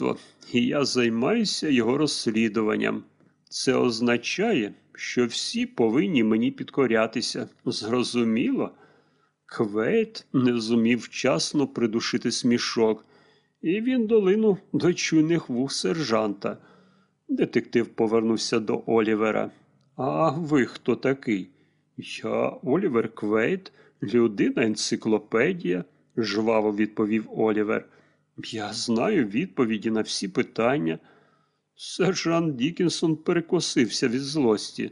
вбивство, і я займаюся його розслідуванням. Це означає, що всі повинні мені підкорятися. Зрозуміло? Квейт не зумів вчасно придушити смішок, і він долинув до чуйних вух сержанта. Детектив повернувся до Олівера. А ви хто такий? Я Олівер Квейт, людина енциклопедія, жваво відповів Олівер. Я знаю відповіді на всі питання. Сержант Дікінсон перекосився від злості.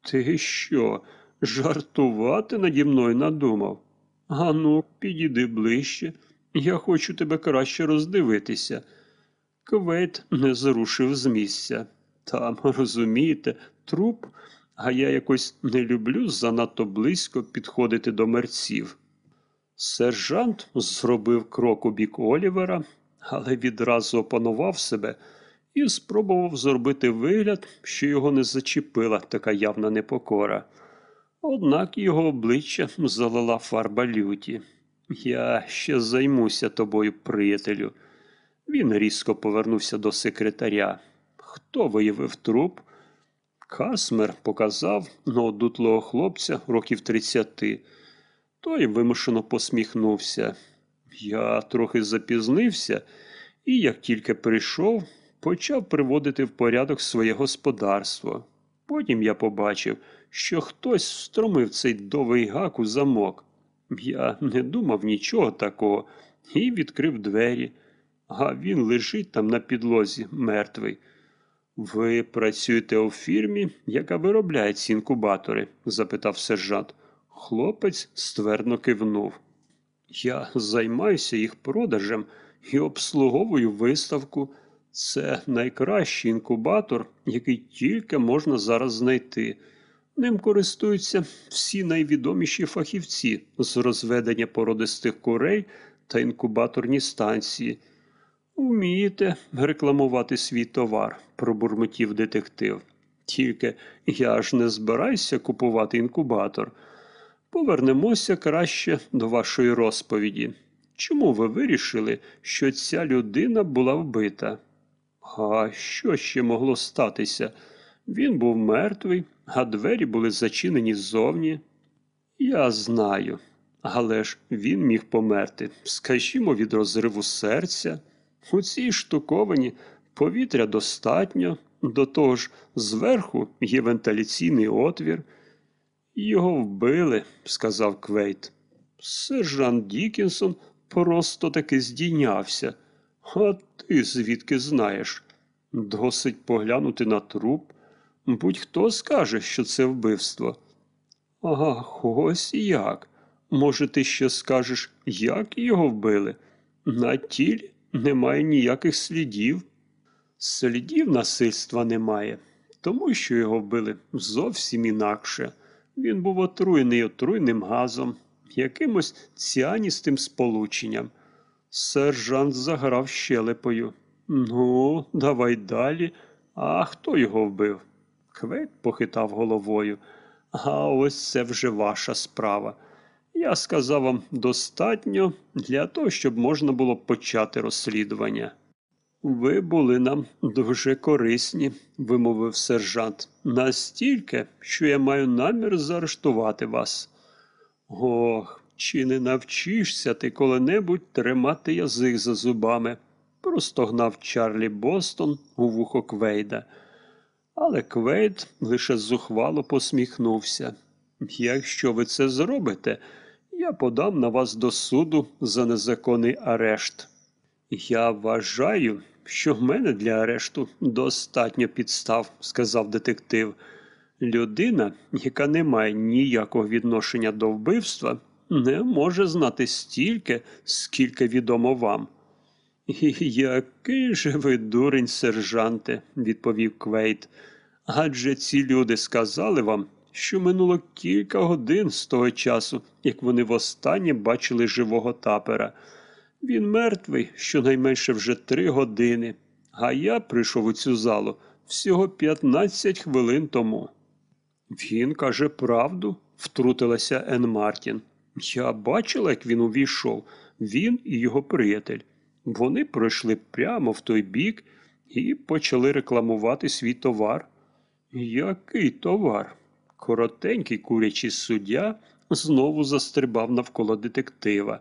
Ти що, жартувати наді мною надумав? Ану, підійди ближче, я хочу тебе краще роздивитися. Квейт не зрушив з місця. Там, розумієте, труп, а я якось не люблю занадто близько підходити до мерців. Сержант зробив крок у бік Олівера, але відразу опанував себе і спробував зробити вигляд, що його не зачепила така явна непокора. Однак його обличчя залила фарба люті. Я ще займуся тобою, приятелю. Він різко повернувся до секретаря. Хто виявив труп? Касмер показав на одутлого хлопця років тридцяти. Той вимушено посміхнувся. Я трохи запізнився і, як тільки прийшов, почав приводити в порядок своє господарство. Потім я побачив, що хтось встромив цей довгий гак у замок. Я не думав нічого такого і відкрив двері, а він лежить там на підлозі, мертвий. Ви працюєте у фірмі, яка виробляє ці інкубатори? запитав сержант. Хлопець ствердно кивнув. Я займаюся їх продажем і обслуговую виставку. Це найкращий інкубатор, який тільки можна зараз знайти. Ним користуються всі найвідоміші фахівці з розведення породистих курей та інкубаторні станції. Вмієте рекламувати свій товар, пробурмотів детектив. Тільки я ж не збираюся купувати інкубатор. Повернемося краще до вашої розповіді. Чому ви вирішили, що ця людина була вбита? А що ще могло статися? Він був мертвий, а двері були зачинені ззовні. Я знаю, але ж він міг померти, скажімо, від розриву серця. У цій штуковані повітря достатньо, до того ж, зверху є вентиляційний отвір. Його вбили, сказав Квейт. Сержант Дікінсон просто таки здійнявся. А ти звідки знаєш? Досить поглянути на труп. Будь-хто скаже, що це вбивство. Ага, ось як. Може, ти ще скажеш, як його вбили? На тілі немає ніяких слідів. Слідів насильства немає, тому що його вбили зовсім інакше. Він був отруєний отруйним газом, якимось ціаністим сполученням. Сержант заграв щелепою. Ну, давай далі. А хто його вбив? Квейт похитав головою. А ось це вже ваша справа. Я сказав вам достатньо для того, щоб можна було почати розслідування. Ви були нам дуже корисні, вимовив сержант, настільки, що я маю намір заарештувати вас. Ох, чи не навчишся ти коли-небудь тримати язик за зубами? простогнав Чарлі Бостон у вухо Квейда. Але Квейд лише зухвало посміхнувся. Якщо ви це зробите, я подам на вас до суду за незаконний арешт. Я вважаю, що в мене для арешту достатньо підстав, сказав детектив. Людина, яка не має ніякого відношення до вбивства, не може знати стільки, скільки відомо вам. Який же ви дурень, сержанте, відповів Квейт. Адже ці люди сказали вам, що минуло кілька годин з того часу, як вони востаннє бачили живого тапера. Він мертвий щонайменше вже три години, а я прийшов у цю залу всього 15 хвилин тому. Він каже правду, втрутилася Ен Мартін. Я бачила, як він увійшов, він і його приятель. Вони пройшли прямо в той бік і почали рекламувати свій товар. Який товар? Коротенький курячий суддя знову застрибав навколо детектива.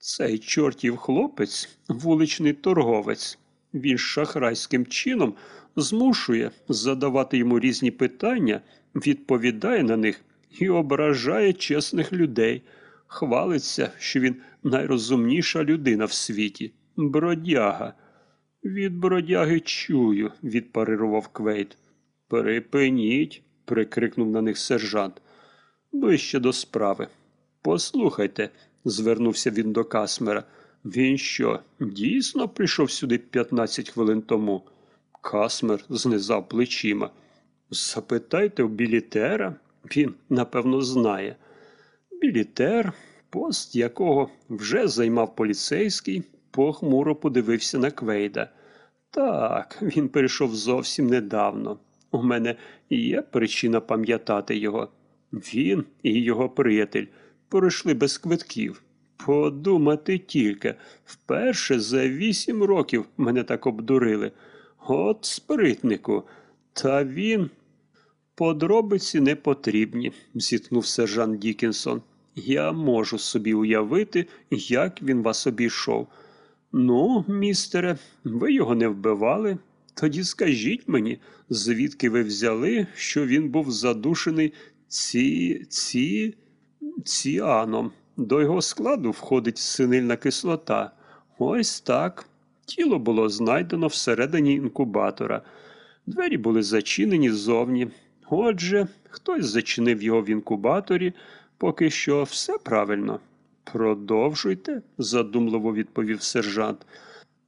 Цей чортів хлопець вуличний торговець. Він шахрайським чином змушує задавати йому різні питання, відповідає на них і ображає чесних людей. Хвалиться, що він найрозумніша людина в світі. Бродяга. Від бродяги чую, відпарирував Квейт. Припиніть, прикрикнув на них сержант. Ближче до справи. Послухайте, звернувся він до Касмера. Він що, дійсно прийшов сюди 15 хвилин тому? Касмер знизав плечима. Запитайте у білетера, він, напевно, знає. Білітер, пост якого вже займав поліцейський, похмуро подивився на Квейда. Так, він перейшов зовсім недавно. У мене є причина пам'ятати його. Він і його приятель пройшли без квитків. Подумати тільки, вперше за вісім років мене так обдурили. От спритнику. Та він. Подробиці не потрібні, зіткнув сержант Дікінсон. Я можу собі уявити, як він вас обійшов. Ну, містере, ви його не вбивали. Тоді скажіть мені, звідки ви взяли, що він був задушений ці. ці. Ціаном. До його складу входить синильна кислота. Ось так. Тіло було знайдено всередині інкубатора. Двері були зачинені ззовні. Отже, хтось зачинив його в інкубаторі, поки що все правильно. Продовжуйте, задумливо відповів сержант.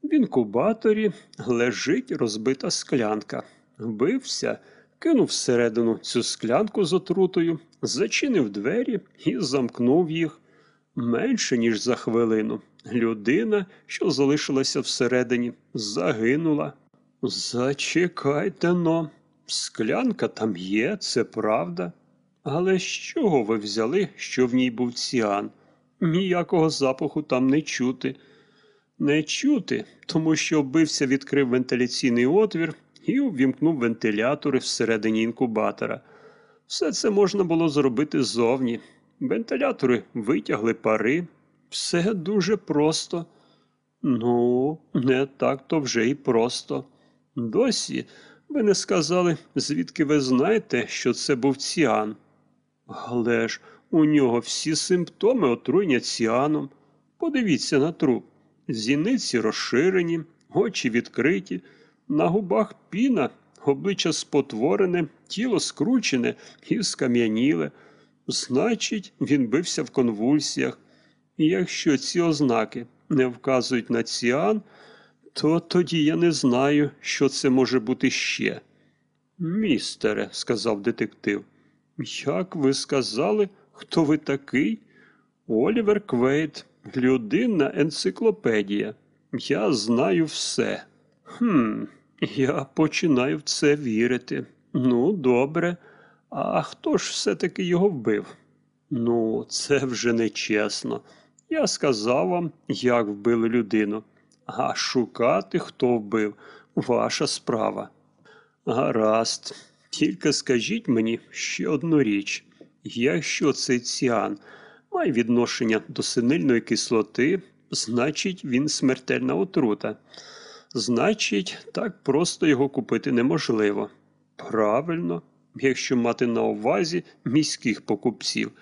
В інкубаторі лежить розбита склянка. Вбився, кинув всередину цю склянку з отрутою, зачинив двері і замкнув їх. Менше ніж за хвилину. Людина, що залишилася всередині, загинула. Зачекайте но, склянка там є, це правда. Але з чого ви взяли, що в ній був ціан? Ніякого запаху там не чути. Не чути, тому що вбився відкрив вентиляційний отвір і увімкнув вентилятори всередині інкубатора. Все це можна було зробити ззовні. Вентилятори витягли пари. Все дуже просто. Ну, не так то вже і просто. Досі ви не сказали, звідки ви знаєте, що це був ціан. Але ж у нього всі симптоми отруєння ціаном. Подивіться на труп. Зіниці розширені, очі відкриті, на губах піна, обличчя спотворене, тіло скручене і скам'яніле. Значить, він бився в конвульсіях. І якщо ці ознаки не вказують на ціан, то тоді я не знаю, що це може бути ще. Містере, сказав детектив, як ви сказали, хто ви такий? Олівер Квейт, людина-енциклопедія. Я знаю все. Хм, я починаю в це вірити. Ну, добре. А хто ж все-таки його вбив? Ну, це вже нечесно. Я сказав вам, як вбили людину. А шукати, хто вбив, ваша справа. Гаразд, тільки скажіть мені ще одну річ. Якщо цей ціан має відношення до синильної кислоти, значить він смертельна отрута. Значить, так просто його купити неможливо. Правильно, якщо мати на увазі міських покупців,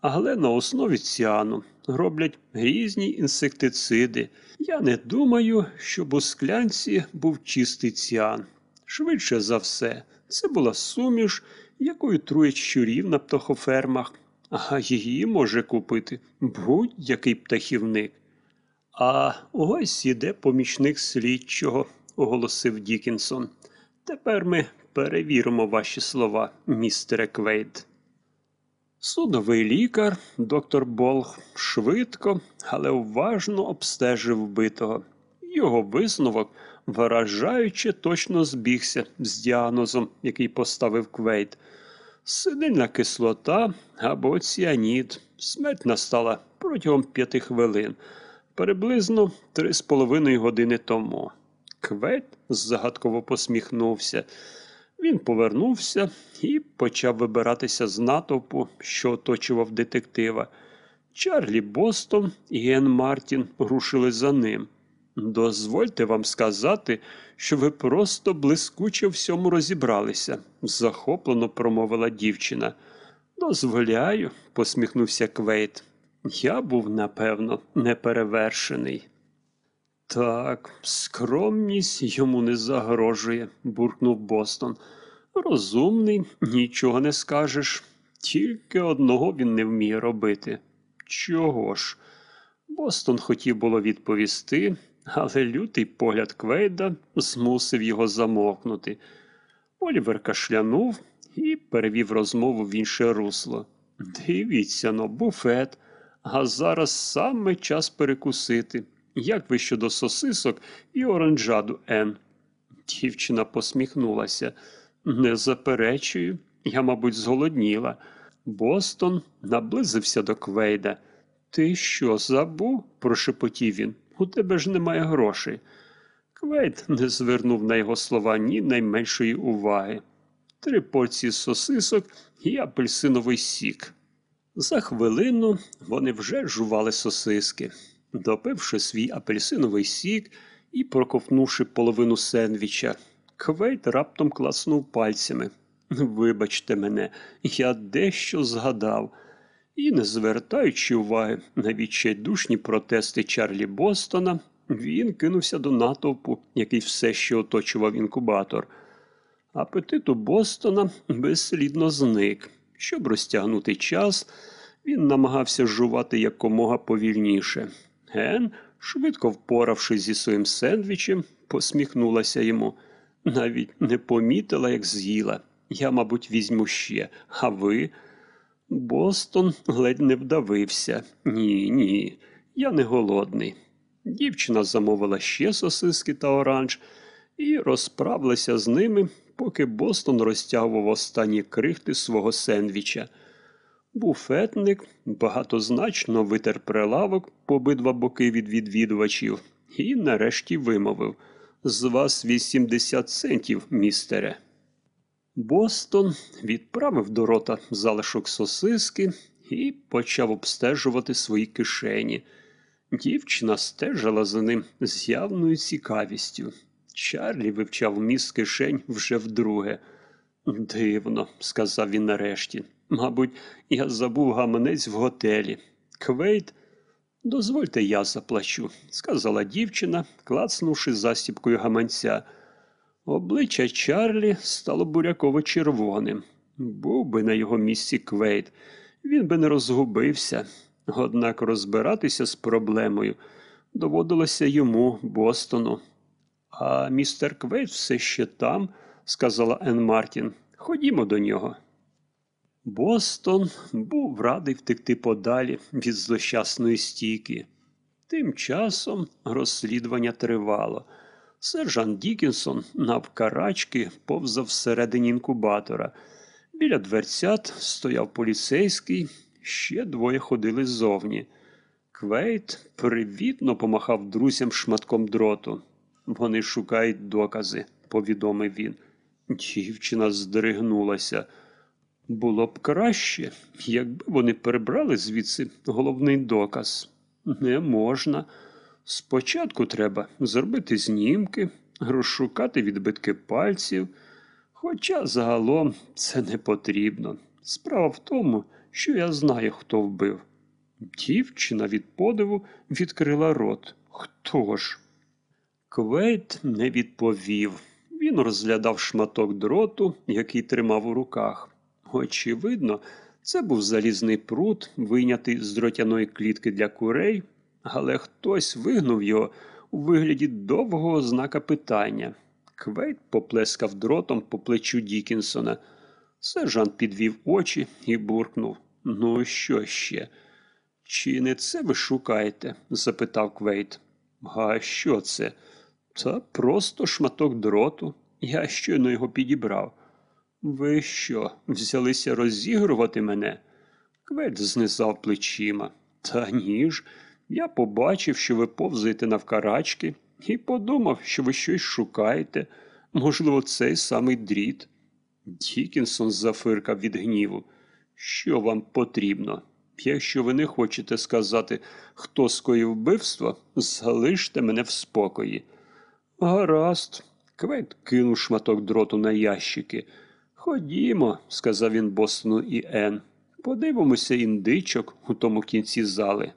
але на основі ціану роблять різні інсектициди. Я не думаю, щоб у склянці був чистий ціан. Швидше за все, це була суміш, якою труять щурів на птахофермах, а її може купити будь-який птахівник. А ось іде помічник слідчого, оголосив Дікінсон. Тепер ми перевіримо ваші слова, містере Квейд. Судовий лікар, доктор Болг, швидко, але уважно обстежив вбитого. Його висновок вражаюче точно збігся з діагнозом, який поставив Квейт. Синильна кислота або ціанід. Смерть настала протягом п'яти хвилин. Приблизно три з половиною години тому. Квейт загадково посміхнувся. Він повернувся і почав вибиратися з натовпу, що оточував детектива. Чарлі Бостон і Ен Мартін рушили за ним. Дозвольте вам сказати, що ви просто блискуче в усьому розібралися, захоплено промовила дівчина. Дозволяю, посміхнувся Квейт. Я був, напевно, неперевершений. Так, скромність йому не загрожує, буркнув Бостон. Розумний, нічого не скажеш. Тільки одного він не вміє робити. Чого ж? Бостон хотів було відповісти, але лютий погляд Квейда змусив його замовкнути. Олівер кашлянув і перевів розмову в інше русло. Дивіться но, буфет, а зараз саме час перекусити. Як ви щодо сосисок і оранжаду, Ен? Дівчина посміхнулася. Не заперечую, я, мабуть, зголодніла. Бостон наблизився до Квейда. Ти що, забув? прошепотів він. У тебе ж немає грошей. Квейд не звернув на його слова ні найменшої уваги. Три порції сосисок і апельсиновий сік. За хвилину вони вже жували сосиски. Допивши свій апельсиновий сік і проковтнувши половину сендвіча, Квейт раптом класнув пальцями. Вибачте мене, я дещо згадав. І, не звертаючи уваги на відчайдушні протести Чарлі Бостона, він кинувся до натовпу, який все ще оточував інкубатор. Апетит у Бостона безслідно зник. Щоб розтягнути час, він намагався жувати якомога повільніше. Ген, швидко впоравшись зі своїм сендвічем, посміхнулася йому. Навіть не помітила, як з'їла. Я, мабуть, візьму ще, а ви. Бостон ледь не вдавився. Ні, ні, я не голодний. Дівчина замовила ще сосиски та оранж і розправилася з ними, поки Бостон розтягував останні крихти свого сендвіча. Буфетник багатозначно витер прилавок по обидва боки від відвідувачів і нарешті вимовив з вас 80 центів, містере. Бостон відправив до рота залишок сосиски і почав обстежувати свої кишені. Дівчина стежила за ним з явною цікавістю. Чарлі вивчав міст кишень вже вдруге. Дивно, сказав він нарешті. Мабуть, я забув гаманець в готелі. Квейт, дозвольте, я заплачу, сказала дівчина, клацнувши застібкою гаманця. Обличчя Чарлі стало буряково червоним. Був би на його місці Квейт, він би не розгубився. Однак розбиратися з проблемою доводилося йому, Бостону. А містер Квейт все ще там, сказала Ен Мартін. Ходімо до нього. Бостон був радий втекти подалі від злощасної стійки. Тим часом розслідування тривало. Сержант Дікінсон навкарачки повзав всередині інкубатора. Біля дверцят стояв поліцейський, ще двоє ходили ззовні. Квейт привітно помахав друзям шматком дроту. Вони шукають докази, повідомив він. Дівчина здригнулася. Було б краще, якби вони прибрали звідси головний доказ. Не можна. Спочатку треба зробити знімки, розшукати відбитки пальців. Хоча загалом це не потрібно. Справа в тому, що я знаю, хто вбив. Дівчина від подиву відкрила рот. Хто ж? Квейт не відповів. Він розглядав шматок дроту, який тримав у руках. Очевидно, це був залізний прут, вийнятий з дротяної клітки для курей, але хтось вигнув його у вигляді довгого знака питання. Квейт поплескав дротом по плечу Дікінсона. Сержант підвів очі і буркнув Ну, що ще? Чи не це ви шукаєте? запитав Квейт. А що це? Та просто шматок дроту. Я щойно його підібрав. Ви що, взялися розігрувати мене? Квейт знизав плечима. Та ні ж, Я побачив, що ви повзаєте навкарачки, і подумав, що ви щось шукаєте. Можливо, цей самий дріт. Дікінсон зафиркав від гніву. Що вам потрібно? Якщо ви не хочете сказати, хто скоїв вбивство, залиште мене в спокої. Гаразд. Квейт кинув шматок дроту на ящики. Ходімо, сказав він Бостону і Ен. Подивимося індичок у тому кінці зали.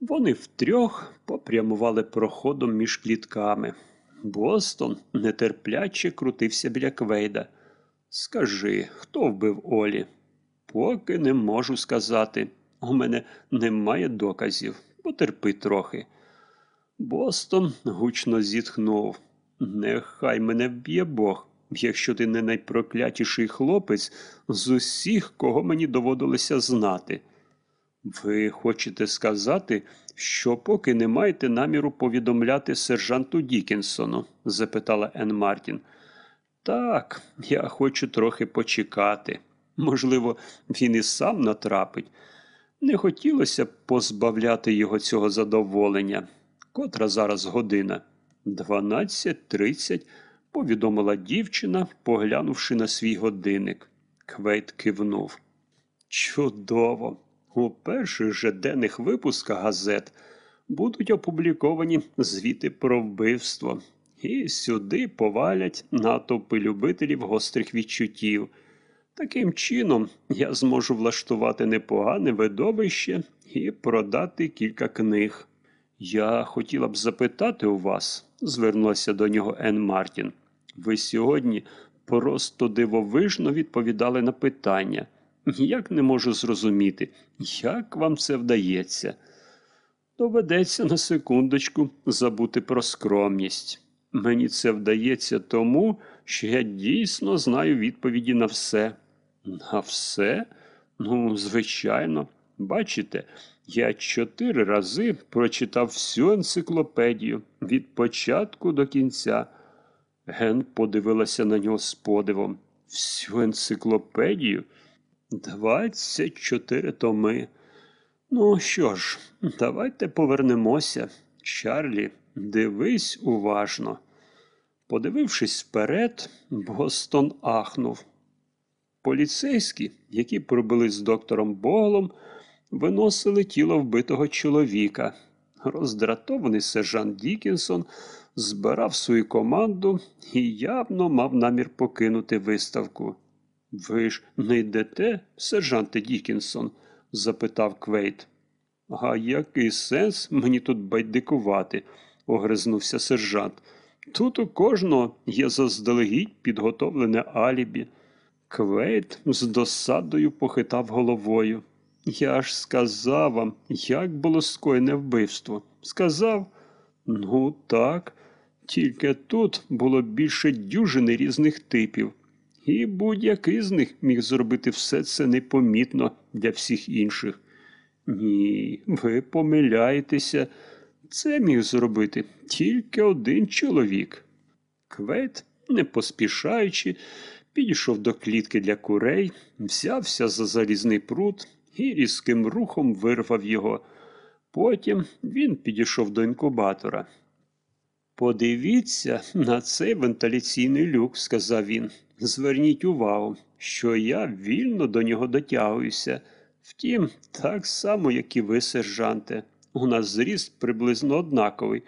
Вони втрьох попрямували проходом між клітками. Бостон нетерпляче крутився біля Квейда. Скажи, хто вбив Олі? Поки не можу сказати. У мене немає доказів. Потерпи трохи. Бостон гучно зітхнув. Нехай мене вб'є Бог, якщо ти не найпроклятіший хлопець з усіх, кого мені доводилося знати. Ви хочете сказати, що поки не маєте наміру повідомляти сержанту Дікінсону? запитала Ен Мартін. Так, я хочу трохи почекати. Можливо, він і сам натрапить. Не хотілося б позбавляти його цього задоволення. Котра зараз година? Дванадцять тридцять, повідомила дівчина, поглянувши на свій годинник. Квейт кивнув. Чудово! У перших же денних випусках газет будуть опубліковані звіти про вбивство, і сюди повалять натовпи любителів гострих відчуттів. Таким чином, я зможу влаштувати непогане видовище і продати кілька книг. Я хотіла б запитати у вас, звернулася до нього Ен Мартін. Ви сьогодні просто дивовижно відповідали на питання. Ніяк не можу зрозуміти, як вам це вдається. Доведеться на секундочку забути про скромність. Мені це вдається тому, що я дійсно знаю відповіді на все. На все? Ну, звичайно, бачите, я чотири рази прочитав всю енциклопедію від початку до кінця. Ген подивилася на нього з подивом. Всю енциклопедію? Двадцять чотири томи. Ну що ж, давайте повернемося. Чарлі, дивись уважно. Подивившись вперед, Бостон ахнув. Поліцейські, які пробили з доктором Боглом, виносили тіло вбитого чоловіка. Роздратований сержант Дікінсон збирав свою команду і явно мав намір покинути виставку. Ви ж не йдете, сержанте Дікінсон? запитав Квейт. А який сенс мені тут байдикувати? огризнувся сержант. Тут у кожного є заздалегідь підготовлене алібі. Квейт з досадою похитав головою. Я ж сказав вам, як було скоєне вбивство. Сказав? Ну, так. Тільки тут було більше дюжини різних типів, і будь-який з них міг зробити все це непомітно для всіх інших. Ні, ви помиляєтеся. Це міг зробити тільки один чоловік. Квет, не поспішаючи, підійшов до клітки для курей, взявся за залізний прут і різким рухом вирвав його. Потім він підійшов до інкубатора. Подивіться на цей вентиляційний люк, сказав він. Зверніть увагу, що я вільно до нього дотягуюся. Втім, так само, як і ви, сержанте. У нас зріст приблизно однаковий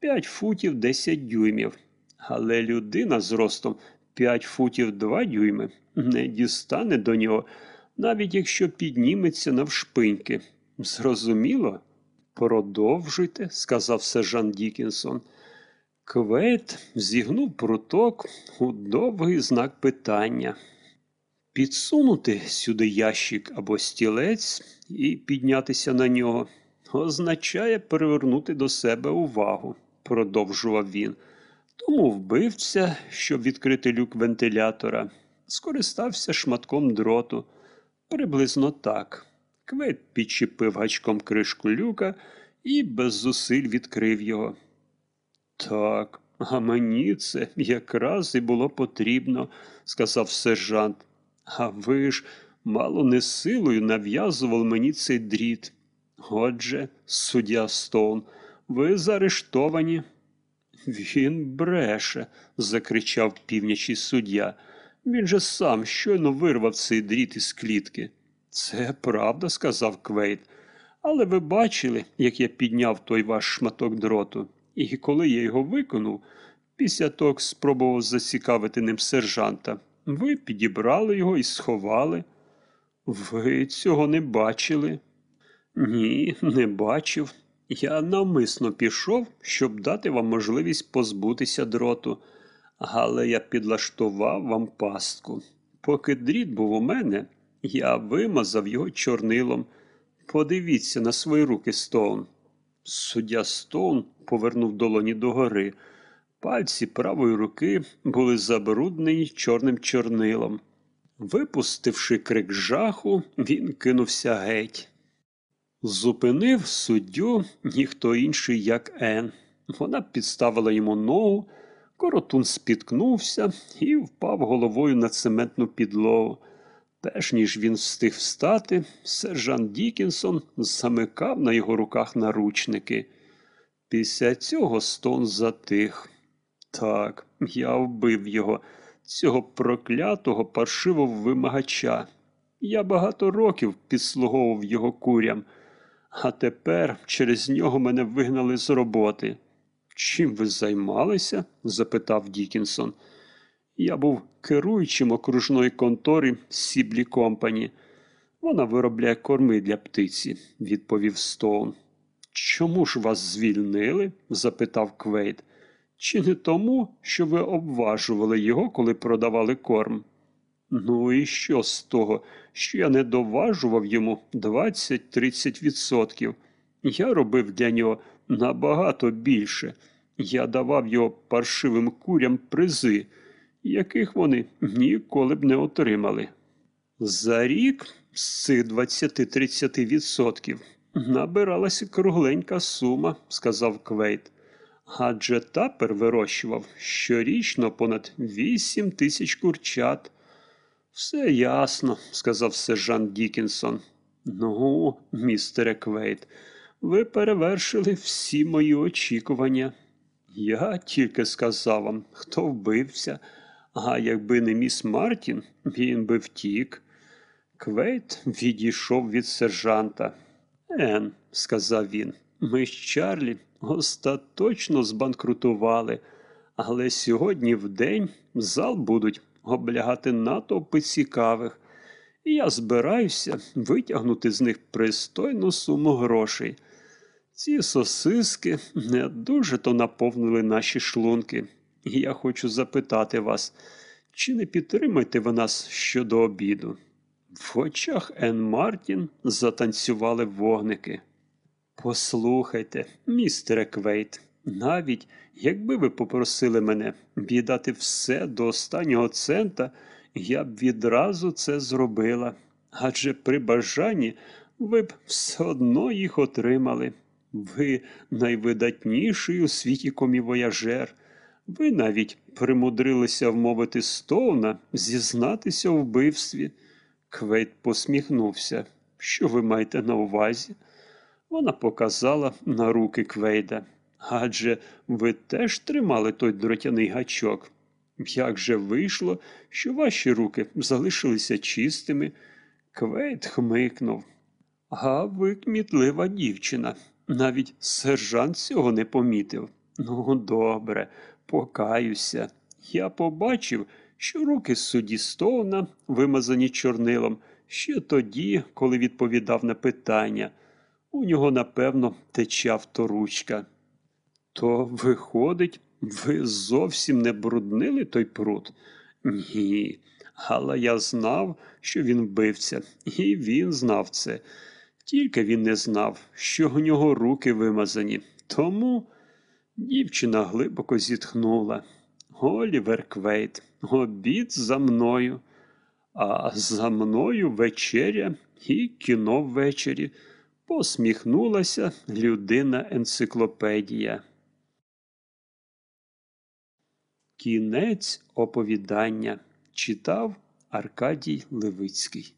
п'ять футів десять дюймів. Але людина з ростом п'ять футів два дюйми не дістане до нього, навіть якщо підніметься навшпиньки. Зрозуміло? Продовжуйте, сказав сержант Дікінсон. Квейт зігнув пруток у довгий знак питання. Підсунути сюди ящик або стілець і піднятися на нього означає привернути до себе увагу, продовжував він. Тому вбивця, щоб відкрити люк вентилятора, скористався шматком дроту. Приблизно так. Квейт підчепив гачком кришку люка і без зусиль відкрив його. Так, а мені це якраз і було потрібно, сказав сержант. А ви ж мало не силою нав'язували мені цей дріт. Отже, суддя Стоун, ви заарештовані. Він бреше, закричав півнячий суддя. Він же сам щойно вирвав цей дріт із клітки. Це правда, сказав Квейт. Але ви бачили, як я підняв той ваш шматок дроту, і коли я його викинув, після того спробував зацікавити ним сержанта. Ви підібрали його і сховали. Ви цього не бачили? Ні, не бачив. Я навмисно пішов, щоб дати вам можливість позбутися дроту, але я підлаштував вам пастку. Поки дріт був у мене, я вимазав його чорнилом. Подивіться на свої руки, Стоун. Суддя Стоун повернув долоні догори. Пальці правої руки були забруднені чорним чорнилом. Випустивши крик жаху, він кинувся геть. Зупинив суддю ніхто інший, як Ен. Вона підставила йому ногу, коротун спіткнувся і впав головою на цементну підлогу. Перш ніж він встиг встати, сержант Дікінсон замикав на його руках наручники. Після цього стон затих. Так, я вбив його, цього проклятого паршивого вимагача. Я багато років підслуговував його курям, а тепер через нього мене вигнали з роботи. Чим ви займалися? запитав Дікінсон. Я був керуючим окружної контори Сіблі Компані. Вона виробляє корми для птиці, відповів Стоун. Чому ж вас звільнили? запитав Квейт. Чи не тому, що ви обважували його, коли продавали корм? Ну і що з того, що я не доважував йому 20-30%. Я робив для нього набагато більше. Я давав його паршивим курям призи, яких вони ніколи б не отримали. За рік з цих 20-30% набиралася кругленька сума, сказав Квейт. Адже тапер вирощував щорічно понад 8 тисяч курчат. Все ясно, сказав сержант Дікінсон. Ну, містере Квейт, ви перевершили всі мої очікування. Я тільки сказав вам, хто вбивця, а якби не міс Мартін, він би втік. Квейт відійшов від сержанта. Ен, сказав він, ми з Чарлі остаточно збанкрутували, але сьогодні вдень зал будуть облягати натовпи цікавих, і я збираюся витягнути з них пристойну суму грошей. Ці сосиски не дуже то наповнили наші шлунки, і я хочу запитати вас, чи не підтримаєте ви нас щодо обіду? В очах Ен Мартін затанцювали вогники. Послухайте, містере Квейт, навіть якби ви попросили мене віддати все до останнього цента, я б відразу це зробила. Адже при бажанні ви б все одно їх отримали. Ви найвидатніший у світі комівояжер. Ви навіть примудрилися вмовити Стоуна зізнатися у вбивстві. Квейт посміхнувся. Що ви маєте на увазі? Вона показала на руки Квейда. Адже ви теж тримали той дротяний гачок. Як же вийшло, що ваші руки залишилися чистими? Квейд хмикнув. А ви кмітлива дівчина. Навіть сержант цього не помітив. Ну, добре, покаюся. Я побачив, що руки судді Стоуна вимазані чорнилом ще тоді, коли відповідав на питання. У нього, напевно, теча вторучка. То, виходить, ви зовсім не бруднили той пруд? Ні. Але я знав, що він вбивця, і він знав це. Тільки він не знав, що у нього руки вимазані. Тому дівчина глибоко зітхнула. Олівер Квейт, обід за мною, а за мною вечеря і кіно ввечері. Посміхнулася людина енциклопедія. Кінець оповідання читав Аркадій Левицький.